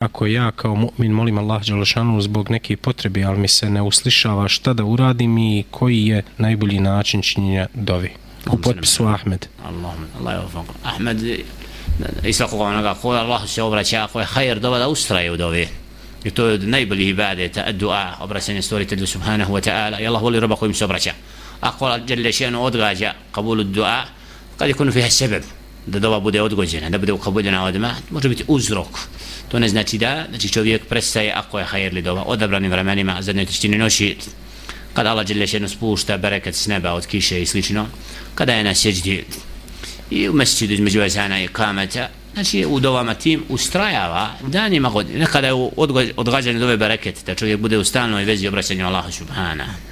Ako ja kao mu'min molim Allah Đelešanu zbog neke potrebe, ali mi se ne uslišava šta da uradim i koji je najbolji način činjenja dovi. U potpisu Ahmed. Allah je. Ahmed, isto kako onoga, ko Allah se obraća, ako je hajr dova da ustraje u dovi. I to je od najboljih ibadeta, dua, obraćanje stvoritelju subhanahu wa ta'ala. I Allah voli roba kojim se obraća. Ako Allah Đelešanu odgađa kabulu dua, kad je kunu fiha sebeb, da dova bude odgođena, da bude ukabuljena odmah, može biti uzrok. To ne znači da, znači čovjek prestaje ako je hajerli dova, odabranim vremenima, zadnjoj trećini noći, kada Allah žele jedno spušta bereket s neba od kiše i slično, kada je na sjeđdi i u mesečidu između vezana i kameta, znači u dovama tim ustrajava danima godine, nekada je u odgađanju dove bereket, da čovjek bude u stalnoj vezi obraćanju Allahu subhana.